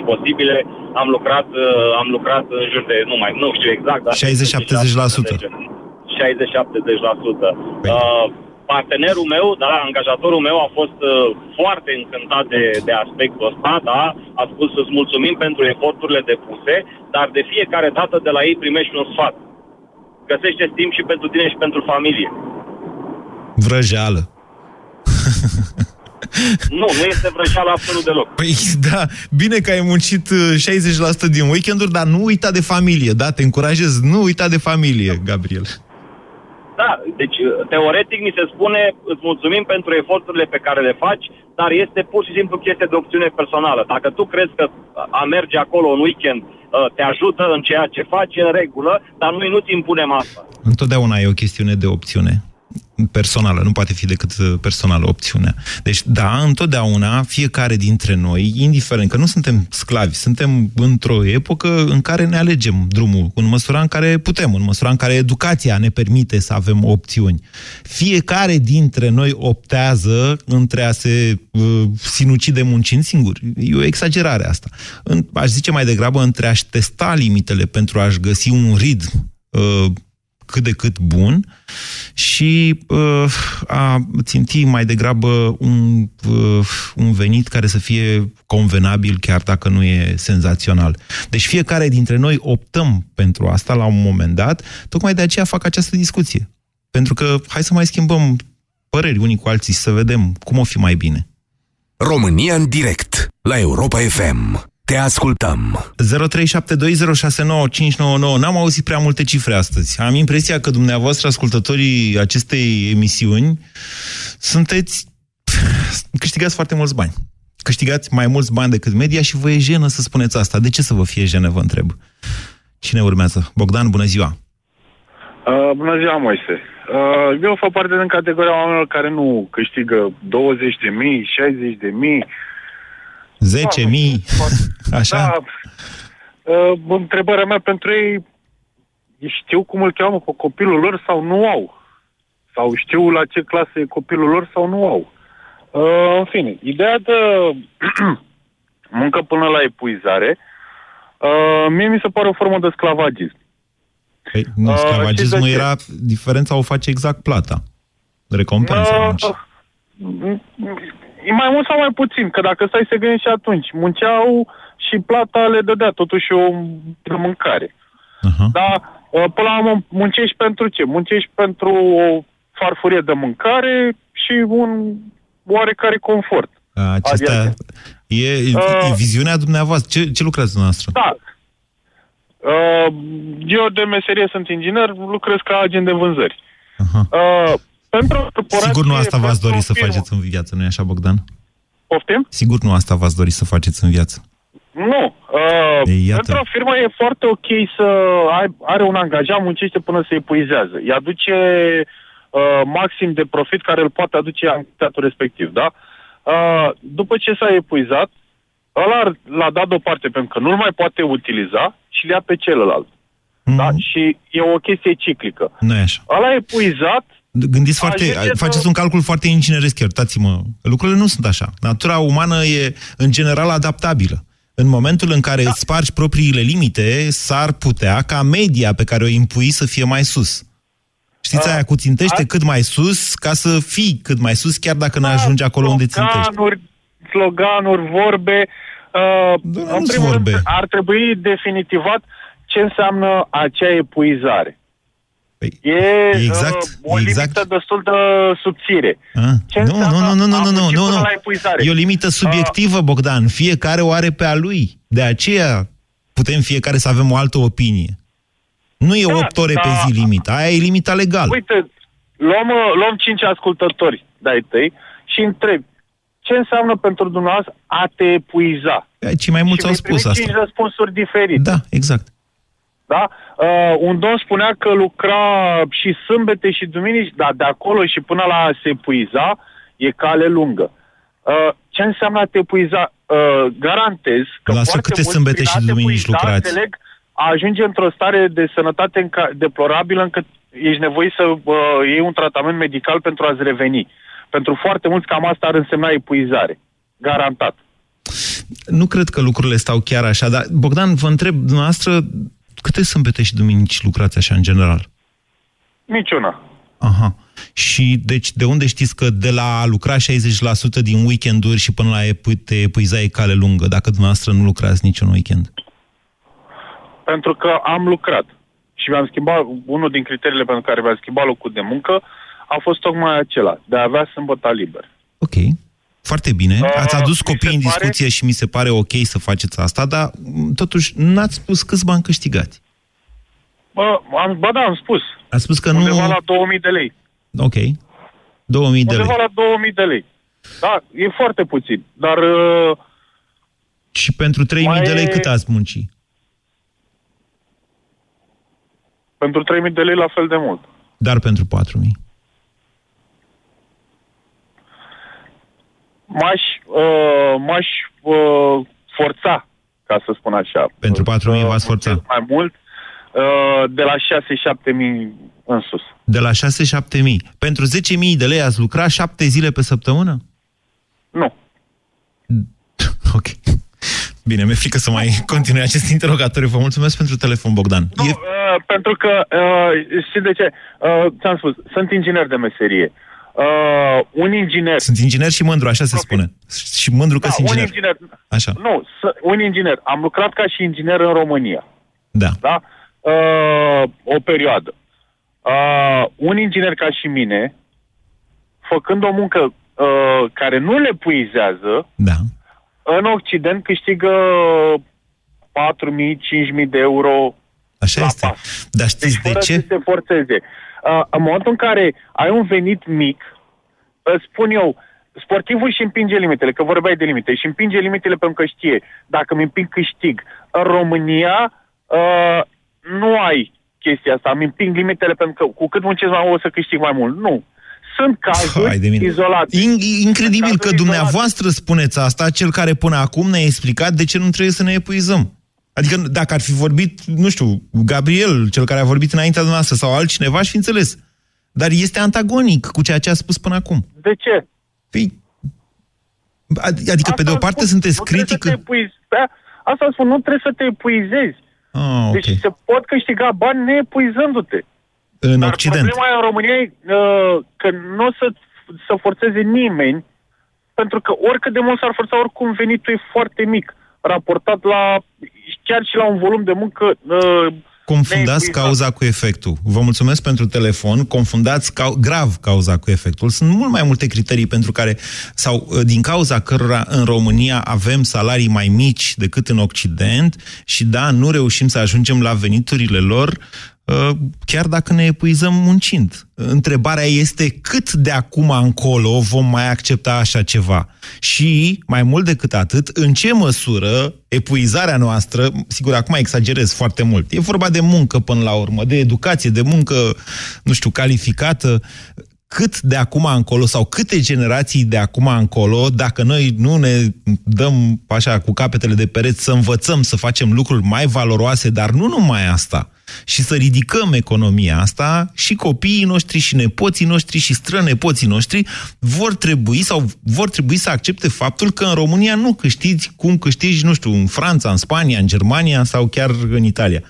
H: 24-25 posibile, am lucrat, uh, am lucrat în jur de, nu mai, nu știu exact, dar...
B: 60-70%. 60-70%.
H: Păi. Uh, partenerul meu, da, angajatorul meu a fost uh, foarte încântat de, de aspectul ăsta, da, a spus să-ți mulțumim pentru eforturile depuse, dar de fiecare dată de la ei primești un sfat. Găsește timp și pentru tine și pentru familie.
B: Vrăjeală.
H: Nu, nu este vrăjeală absolut deloc.
B: Păi da, bine că ai muncit 60% uh, din weekenduri, dar nu uita de familie, da? Te încurajez, nu uita de familie, Gabriel.
H: Da, deci uh, teoretic mi se spune îți mulțumim pentru eforturile pe care le faci, dar este pur și simplu chestie de opțiune personală. Dacă tu crezi că a merge acolo în weekend uh, te ajută în ceea ce faci, e în regulă, dar noi nu-ți impunem asta.
B: Întotdeauna e o chestiune de opțiune personală, nu poate fi decât uh, personală opțiunea. Deci, da, întotdeauna, fiecare dintre noi, indiferent că nu suntem sclavi, suntem într-o epocă în care ne alegem drumul, în măsura în care putem, în măsura în care educația ne permite să avem opțiuni. Fiecare dintre noi optează între a se uh, sinucide muncind singur. E o exagerare asta. În, aș zice mai degrabă între a-și testa limitele pentru a-și găsi un ritm uh, cât de cât bun și uh, a ținti mai degrabă un, uh, un venit care să fie convenabil, chiar dacă nu e senzațional. Deci fiecare dintre noi optăm pentru asta la un moment dat, tocmai de aceea fac această discuție. Pentru că hai să mai schimbăm păreri unii cu alții, să vedem cum o fi mai bine.
A: România în direct, la Europa FM. Te ascultăm.
B: 0372069599. N-am auzit prea multe cifre astăzi. Am impresia că dumneavoastră, ascultătorii acestei emisiuni, sunteți... câștigați foarte mulți bani. Câștigați mai mulți bani decât media și vă e jenă să spuneți asta. De ce să vă fie jenă, vă întreb? Cine urmează? Bogdan, bună ziua!
I: Uh, bună ziua, Moise. Uh, eu fac parte din categoria oamenilor care nu câștigă 20 de mii, 60 de mii,
B: 10.000, așa?
I: Da. Uh, întrebarea mea pentru ei, știu cum îl cheamă pe copilul lor sau nu au? Sau știu la ce clasă e copilul lor sau nu au? Uh, în fine, ideea de muncă până la epuizare, uh, mie mi se pare o formă de sclavagism.
B: Păi, nu,
I: Uh,
B: sclavagismul
I: știți de ce?
B: era... Diferența o face exact plata. Recompensa.
I: Uh, E mai mult sau mai puțin, că dacă stai să gândești și atunci, munceau și plata le dădea totuși o de mâncare.
B: Uh-huh.
I: Dar uh, până la urmă muncești pentru ce? Muncești pentru o farfurie de mâncare și un oarecare confort.
B: Acestea
I: Adică-
B: e, e viziunea dumneavoastră. Ce, ce lucrați dumneavoastră?
I: Da. Uh, eu de meserie sunt inginer, lucrez ca agent de vânzări.
B: Aha.
I: Uh, pentru o corporație,
B: Sigur nu asta v-ați
I: pentru
B: dori
I: o
B: să
I: firmă-
B: faceți în viață, nu-i așa, Bogdan?
I: Poftim?
B: Sigur nu asta v-ați dori să faceți în viață.
I: Nu. Uh,
B: Ei, iată.
I: pentru o firmă e foarte ok să ai, are un angajat, muncește până se epuizează. Îi aduce uh, maxim de profit care îl poate aduce angajatul respectiv, da? Uh, după ce s-a epuizat, ăla l-a dat deoparte pentru că nu-l mai poate utiliza și le ia pe celălalt. Da? Și e o chestie ciclică.
B: Nu e așa.
I: Ăla epuizat,
B: Gândiți foarte,
I: Ajunge
B: faceți
I: să-
B: un calcul foarte ingineresc, iertați-mă. Lucrurile nu sunt așa. Natura umană e, în general, adaptabilă. În momentul în care da. îți spargi propriile limite, s-ar putea ca media pe care o impui să fie mai sus. Știți
I: A,
B: aia cu țintește
I: a-
B: cât mai sus, ca să fii cât mai sus, chiar dacă nu ajungi acolo unde țintești.
I: sloganuri, sloganuri, vorbe. Uh,
B: nu
I: în
B: sunt
I: primul
B: vorbe.
I: rând, ar trebui definitivat ce înseamnă acea epuizare.
B: Păi,
I: E
B: exact,
I: uh, o
B: exact.
I: limită destul de subțire.
B: A,
I: Ce
B: nu, nu,
I: înseamnă
B: nu, nu, nu,
I: a
B: nu, nu,
I: munci
B: nu,
I: până
B: nu.
I: la epuizare?
B: E o limită subiectivă, Bogdan. Fiecare o are pe a lui. De aceea putem fiecare să avem o altă opinie. Nu e
I: Da,
B: 8 ore pe
I: da.
B: zi limita. Aia e limita legală.
I: Uite, luăm, uh, luăm cinci ascultători de-ai tăi și întreb ce înseamnă pentru dumneavoastră a te epuiza?
B: Cei mai mulți
I: și
B: au
I: vei
B: spus
I: primi
B: asta.
I: cinci răspunsuri diferite.
B: Da, exact.
I: Da? Uh, un domn spunea că lucra și sâmbete și duminici, dar de acolo și până la a se epuiza e cale lungă. Uh, ce înseamnă a te epuiza? Uh, garantez că
B: Lasă
I: foarte
B: câte
I: mulți
B: sâmbete
I: prin
B: și
I: a te
B: duminici
I: epuiza,
B: lucrați.
I: Înțeleg, a ajunge într-o stare de sănătate înca- deplorabilă încât ești nevoit să uh, iei un tratament medical pentru a-ți reveni. Pentru foarte mulți cam asta ar însemna epuizare. Garantat.
B: Nu cred că lucrurile stau chiar așa, dar, Bogdan, vă întreb, dumneavoastră, câte sâmbete și duminici lucrați așa în general?
I: Niciuna.
B: Aha. Și deci de unde știți că de la a lucra 60% din weekenduri și până la epu- te epuiza e cale lungă, dacă dumneavoastră nu lucrați niciun weekend?
I: pentru că am lucrat. Și mi-am schimbat, unul din criteriile pentru care mi-am schimbat locul de muncă a fost tocmai acela, de a avea sâmbătă liber.
B: Ok. Foarte bine.
I: Uh,
B: Ați adus
I: mi
B: copiii
I: se
B: în
I: pare-
B: discuție și mi se pare ok să faceți asta, dar m, totuși n-ați spus câți bani câștigați.
I: Bă, am, bă da, am spus.
B: Ați spus că
I: Undeva
B: nu...
I: la 2000 de lei.
B: Ok. 2000 de lei.
I: Undeva la 2000 de lei. Da, e foarte puțin. Dar uh,
B: Și pentru 3000
I: Mai
B: de lei
I: e-
B: cât ați munci?
I: pentru 3000 de lei la fel de mult.
B: Dar pentru 4000.
I: M-aș, uh, m-aș uh, forța, ca să spun așa.
B: Pentru 4000
I: Să
B: v-ați forța.
I: muncesc Mai mult, uh, de la 6-7 mii în sus.
B: De la 6-7 mii. Pentru 10.000 de lei ați lucra 7 zile pe săptămână?
I: Nu.
B: Ok. Bine, mi-e frică să mai continui acest interogatoriu. Vă mulțumesc pentru telefon, Bogdan.
I: Nu,
B: E...
I: uh, pentru că, uh, știți de ce? Uh, ți-am spus, sunt inginer de meserie. Uh, un inginer...
B: Sunt inginer și mândru, așa se spune. Și mândru că
I: da,
B: sunt
I: un
B: inginer.
I: inginer.
B: Așa.
I: Nu, s- un inginer. Am lucrat ca și inginer în România.
B: Da.
I: Da? Uh, o perioadă. Uh, un inginer ca și mine, făcând o muncă uh, care nu le puizează,
B: Da.
I: în Occident câștigă 4.000, 5.000 de euro
B: Așa
I: la
B: este.
I: pas.
B: Dar știți
I: Deci
B: de
I: fără
B: ce?
I: să se forțeze. Uh, în momentul în care ai un venit mic, îți spun eu, sportivul și împinge limitele, că vorbeai de limite, și împinge limitele pentru că știe, dacă îmi împing câștig. În România uh, nu ai chestia asta, îmi împing limitele pentru că cu cât muncesc mai mult o să câștig mai mult. Nu. Sunt cazuri
B: Hai de mine.
I: izolate.
B: In- incredibil
I: Sunt
B: că
I: cazuri
B: dumneavoastră spuneți asta, cel care până acum ne-a explicat de ce nu trebuie să ne epuizăm. Adică dacă ar fi vorbit, nu știu, Gabriel, cel care a vorbit înaintea noastră, sau altcineva, aș fi înțeles. Dar este antagonic cu ceea ce a spus până acum.
I: De ce?
B: Păi, ad- adică, pe de o
I: Asta
B: parte,
I: spun,
B: sunteți
I: nu trebuie
B: critic...
I: Să te epuizi, da? Asta spun, nu trebuie să te epuizezi.
B: Ah, ok.
I: Deci se pot câștiga bani neepuizându-te.
B: În
I: Dar
B: Occident.
I: problema în România e uh, că nu o să, să forțeze nimeni, pentru că oricât de mult s-ar forța, oricum venitul e foarte mic, raportat la, chiar și la un volum de muncă uh,
B: Confundați
I: neepuizat.
B: cauza cu efectul. Vă mulțumesc pentru telefon. Confundați cau- grav cauza cu efectul. Sunt mult mai multe criterii pentru care, sau uh, din cauza cărora în România avem salarii mai mici decât în Occident și da, nu reușim să ajungem la veniturile lor, uh, chiar dacă ne epuizăm muncind. Întrebarea este cât de acum încolo vom mai accepta așa ceva. Și, mai mult decât atât, în ce măsură epuizarea noastră, sigur, acum exagerez foarte mult, e vorba de muncă până la urmă, de educație, de muncă, nu știu, calificată, cât de acum încolo sau câte generații de acum încolo, dacă noi nu ne dăm așa cu capetele de pereți să învățăm să facem lucruri mai valoroase, dar nu numai asta, și să ridicăm economia asta, și copiii noștri, și nepoții noștri, și strănepoții noștri vor trebui sau vor trebui să accepte faptul că în România nu câștigi cum câștigi, nu știu, în Franța, în Spania, în Germania sau chiar în Italia.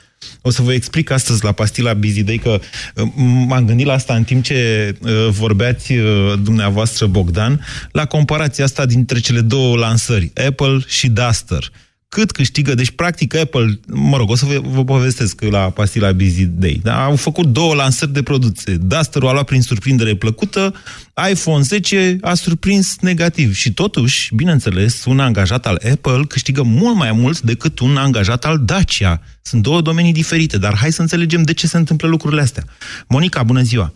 B: O să vă explic astăzi la pastila Busy Day că uh, m-am gândit la asta în timp ce uh, vorbeați uh, dumneavoastră, Bogdan, la comparația asta dintre cele două lansări, Apple și Duster. Cât câștigă, deci practic Apple, mă rog, o să vă, vă povestesc la pastila Busy Day, da? au făcut două lansări de produse. Duster-ul a luat prin surprindere plăcută, iPhone 10 a surprins negativ și totuși, bineînțeles, un angajat al Apple câștigă mult mai mult decât un angajat al Dacia. Sunt două domenii diferite, dar hai să înțelegem de ce se întâmplă lucrurile astea. Monica, bună ziua!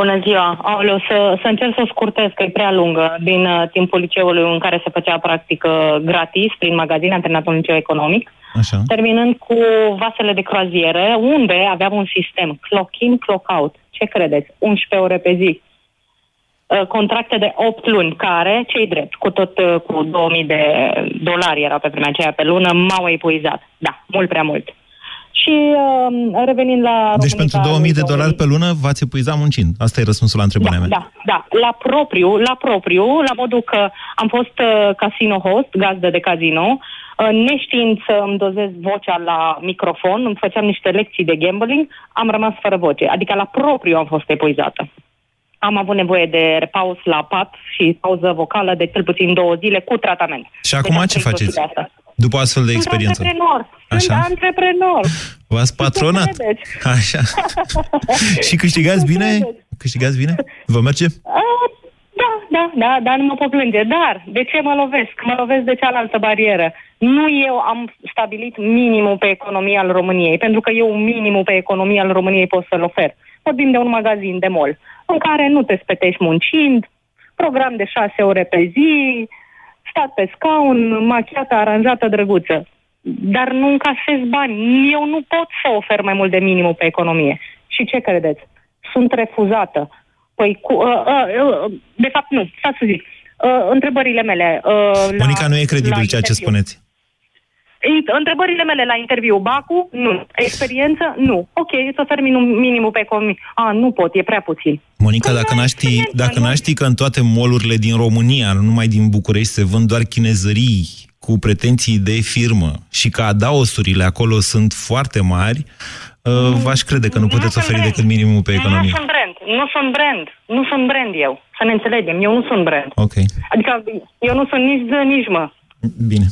J: Bună ziua! Aoleu, să, să încerc să o scurtez, că e prea lungă, din uh, timpul liceului în care se făcea practică gratis prin magazin, antrenatul liceu economic,
B: Așa.
J: terminând cu vasele de croazieră, unde aveam un sistem clock-in, clock-out. Ce credeți? 11 ore pe zi. Uh, contracte de 8 luni, care, cei drept, cu tot uh, cu 2000 de dolari erau pe vremea aceea pe lună, m-au epuizat. Da, mult prea mult. Și uh, revenind la
B: Deci
J: Românica
B: pentru 2000 de
J: lui
B: dolari pe lună v-ați epuizat muncind. Asta e răspunsul la întrebarea
J: da,
B: mea.
J: Da, da, la propriu, la propriu, la modul că am fost uh, casino host, gazdă de casino, uh, neștiind să îmi dozez vocea la microfon, îmi făceam niște lecții de gambling, am rămas fără voce. Adică la propriu am fost epuizată. Am avut nevoie de repaus la pat și pauză vocală de cel puțin două zile cu tratament.
B: Și acum
J: Deci am
B: ce
J: trăit
B: faceți?
J: totul de asta.
B: După astfel de
J: Sunt
B: experiență.
J: antreprenor. Sunt
B: Așa.
J: antreprenor.
B: V-ați patronat.
J: credeți?
B: Așa. și câștigați bine? Câștigați bine? Vă merge?
J: Ah, Da, da, da, dar nu mă pot plânge. Dar de ce mă lovesc? Mă lovesc de cealaltă barieră. Nu eu am stabilit minimul pe economia al României, pentru că eu minimul pe economia al României pot să-l ofer. Vorbim de un magazin de mall, în care nu te spetești muncind, program de șase ore pe zi, stat pe scaun, machiată, aranjată, drăguță. Dar nu încasez bani. Eu nu pot să ofer mai mult de minimul pe economie. Și ce credeți? Sunt refuzată. Păi, cu, uh, uh, uh, de fapt, nu, stați să zic. Uh, întrebările mele. Uh, la,
B: Monica, nu e credibil
J: la
B: ceea ce
J: interviu.
B: spuneți.
J: In- Întrebările mele la interviu. Bacu? Nu. Experiență? Nu. Ok, să ofer minim, minimul pe economie. A, nu pot, e prea puțin.
B: Monica,
J: Păi
B: dacă
J: nu ai
B: n-aș ști,
J: experiență,
B: dacă
J: nu?
B: n-aș ști că în toate molurile din România, nu numai din București, se vând doar chinezării cu pretenții de firmă și că adaosurile acolo sunt foarte mari, uh, v-aș crede că nu puteți oferi decât minimul pe economie.
J: Nu sunt brand. Nu sunt brand. Nu sunt brand eu. Să ne înțelegem. Eu nu sunt brand.
B: Ok.
J: Adică eu nu sunt nici Z, nici mă.
B: Bine.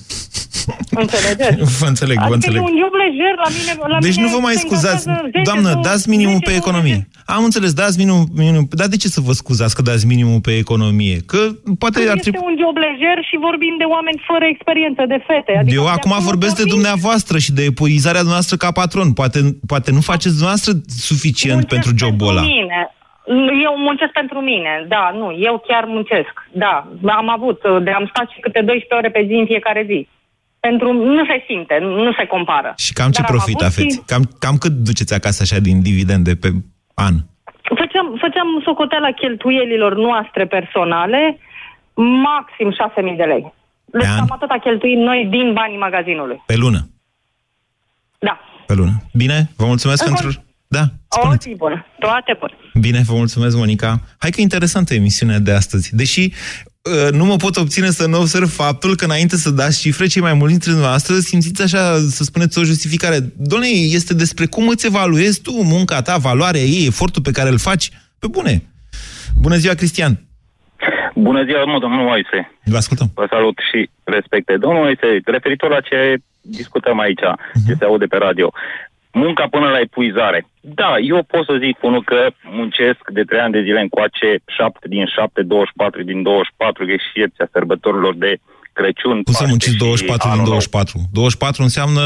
J: Înțelegeți?
B: Vă înțeleg, vă
J: adică
B: înțeleg.
J: e un job lejer la mine. La
B: Deci
J: mine
B: nu vă mai
J: se
B: scuzați.
J: încasează 10,
B: Doamnă,
J: 20,
B: dați minimul
J: 10,
B: pe
J: 20.
B: economie. Am înțeles, dați minimum, minimum. Dar de ce să vă scuzați că dați minimul pe economie? Că poate ar
J: Este
B: trebui...
J: un job lejer și vorbim de oameni fără experiență, de fete. Adică
B: Eu
J: de
B: acum
J: acolo
B: vorbesc de
J: pornim.
B: dumneavoastră și de epuizarea noastră ca patron. Poate, poate nu faceți dumneavoastră suficient
J: Muncesc
B: pentru jobul ăla.
J: Mine. Eu muncesc pentru mine, da, nu, eu chiar muncesc, da. Am avut, de am stat și câte 12 ore pe zi în fiecare zi. Pentru, nu se simte, nu se compară.
B: Și cam ce
J: Dar am
B: profit
J: avut
B: aveți?
J: și-
B: Cam, cam cât duceți acasă așa din dividende pe an?
J: Făceam, făceam socoteala cheltuielilor noastre personale, maxim 6.000 de lei. Deci
B: an?
J: cam atâta cheltuim noi din banii magazinului.
B: Pe lună?
J: Da.
B: Pe lună. Bine, vă mulțumesc
J: Încă-
B: pentru... Da,
J: O
B: spuneți.
J: zi bună. Toate bune.
B: Bine, vă mulțumesc, Monica. Hai că e interesantă emisiunea de astăzi. Deși uh, nu mă pot obține să nu observ faptul că înainte să dați cifre, cei mai mulți dintre noastre simțiți așa, să spuneți, o justificare. Doamne, este despre cum îți evaluezi tu munca ta, valoarea ei, efortul pe care îl faci. Pe bune. Bună ziua, Cristian.
K: Bună ziua, mă, domnul Moise.
B: Vă ascultăm.
K: Vă salut și respecte. Domnul Moise, referitor la ce discutăm aici,
B: Mhm.
K: ce se aude pe radio. Munca până la epuizare. Da, eu pot să zic unul că muncesc de trei ani de zile încoace, 7 din 7, 24 din 24, e și excepția sărbătorilor de Crăciun.
B: Cum să
K: Paște
B: munciți
K: și
B: 24 din
K: anul nou.
B: 24? 24 înseamnă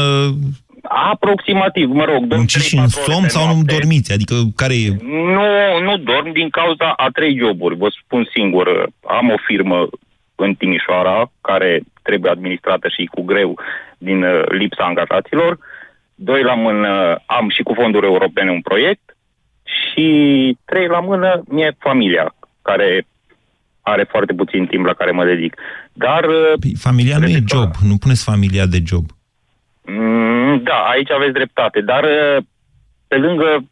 K: Aproximativ, mă rog. dăm
B: munciți și în
K: 3-4 ore
B: somn
K: pe
B: sau nu
K: noapte.
B: dormiți? Adică care e...
K: Nu, nu dorm din cauza a trei joburi. Vă spun singur, am o firmă în Timișoara care trebuie administrată și cu greu din uh, lipsa angajaților. Doi la mână am și cu fonduri europene un proiect și trei la mână mie familia care are foarte puțin timp la care mă dedic. Dar uh,
B: Păi, familia nu e job. Nu puneți familia de job.
K: Mm, Da, aici aveți dreptate, dar uh, pe lângă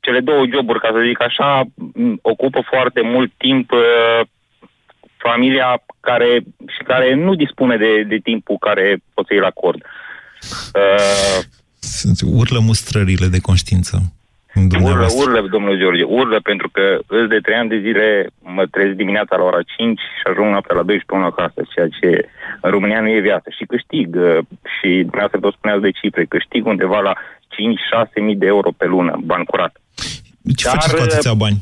K: cele două joburi, ca să zic așa, m, ocupă foarte mult timp uh, familia care, și care nu dispune de, de timpul care pot să-i acord. Uh,
B: Sunt- Urlă mustrările de conștiință în
K: urlă,
B: dumneavoastră.
K: urlă, domnul George, urlă pentru că îți de trei ani de zile mă trezesc dimineața la ora 5 și ajung noaptea la 12 până acasă, ceea ce în România nu e viață. Și câștig, uh, și dumneavoastră tot spuneați de cifre, câștig undeva la 5-6 mii de euro pe lună, bani curat.
B: Ce
K: Dar,
B: faceți cu atâția bani?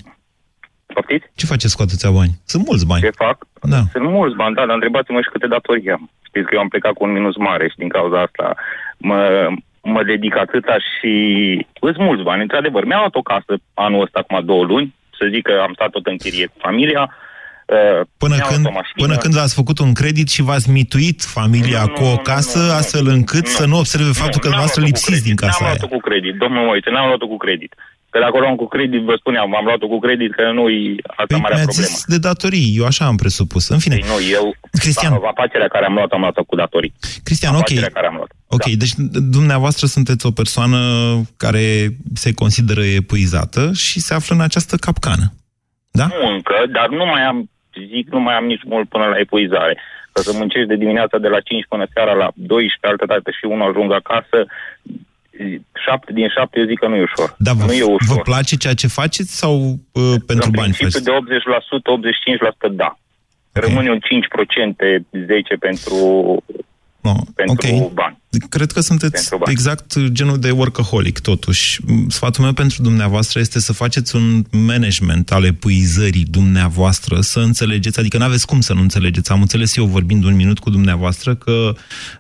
K: Poftiți?
B: Ce faceți cu atâția bani? Sunt mulți bani.
K: Ce fac?
B: Da.
K: Sunt mulți bani, da, dar întrebați-mă și câte datorii am. Știți că eu am plecat cu un minus mare și din cauza asta mă, mă dedic atâta și sunt mulți bani. Într-adevăr, mi-am luat o casă anul ăsta, acum două luni, să zic că am stat tot în chirie cu familia. uh,
B: Până
K: mi-am
B: când,
K: luat o mașină.
B: până când ați făcut un credit și v-ați mituit familia
K: Nu,
B: cu o
K: nu, nu,
B: casă,
K: nu, nu,
B: astfel încât să nu observe faptul că
K: n-am
B: dumneavoastră
K: luat-o cu
B: lipsiți din
K: credit,
B: casa
K: N-am
B: aia.
K: luat-o cu credit, domnul Moise, n-am luat-o cu credit. Că dacă o luam cu credit, vă spuneam, am luat-o cu credit, că nu-i asta
B: Păi
K: marea
B: mi-ați
K: problemă.
B: zis de datorii, eu așa am presupus. În fine,
K: Păi nu, eu,
B: Cristian.
K: afacerea care am luat, am luat-o cu datorii.
B: Cristian, ok.
K: Afacerea care am luat.
B: Ok,
K: Da.
B: deci dumneavoastră sunteți o persoană care se consideră epuizată și se află în această capcană. Da?
K: Nu încă, dar nu mai am, zic, nu mai am nici mult până la epuizare. Că să muncești de dimineața de la 5 până seara la 12, altă dată și unul ajung acasă, 7 din 7 eu zic că nu e ușor.
B: Dar vă,
K: nu e ușor.
B: vă place ceea ce faceți sau uh, pentru
K: în
B: bani
K: principiu
B: faceți?
K: de 80%, 85% da. Rămâne un 5%, 10% pentru,
B: No,
K: pentru
B: ok.
K: bani.
B: Cred că sunteți
K: Pentru bani.
B: exact genul de workaholic, totuși. Sfatul meu pentru dumneavoastră este să faceți un management al epuizării dumneavoastră, să înțelegeți, adică nu aveți cum să nu înțelegeți. Am înțeles eu vorbind un minut cu dumneavoastră că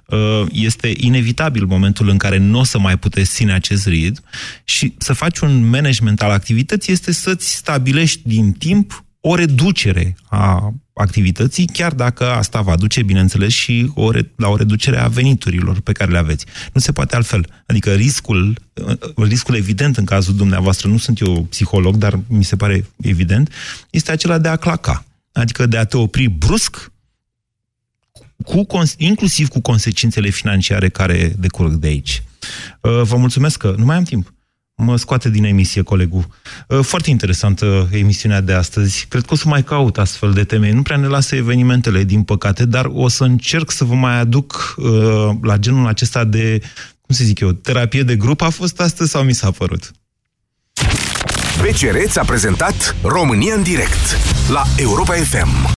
B: uh, este inevitabil momentul în care nu o să mai puteți ține acest ritm și să faci un management al activității este să-ți stabilești din timp o reducere a activității, chiar dacă asta va duce, bineînțeles, și o re- la o reducere a veniturilor pe care le aveți. Nu se poate altfel. Adică riscul, uh, riscul evident în cazul dumneavoastră, nu sunt eu psiholog, dar mi se pare evident, este acela de a claca. Adică de a te opri brusc, cu, cons- inclusiv cu consecințele financiare care decurg de aici. Uh, Vă mulțumesc că nu mai am timp. Mă scoate din emisie colegul. Uh, foarte interesantă emisiunea de astăzi. Cred că o să mai caut astfel de teme. Nu prea ne lasă evenimentele, din păcate, dar o să încerc să vă mai aduc uh, la genul acesta de, cum să zic eu, terapie de grup. A fost astăzi sau mi s-a părut?
A: BCR ți-a prezentat România în direct la Europa FM.